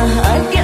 I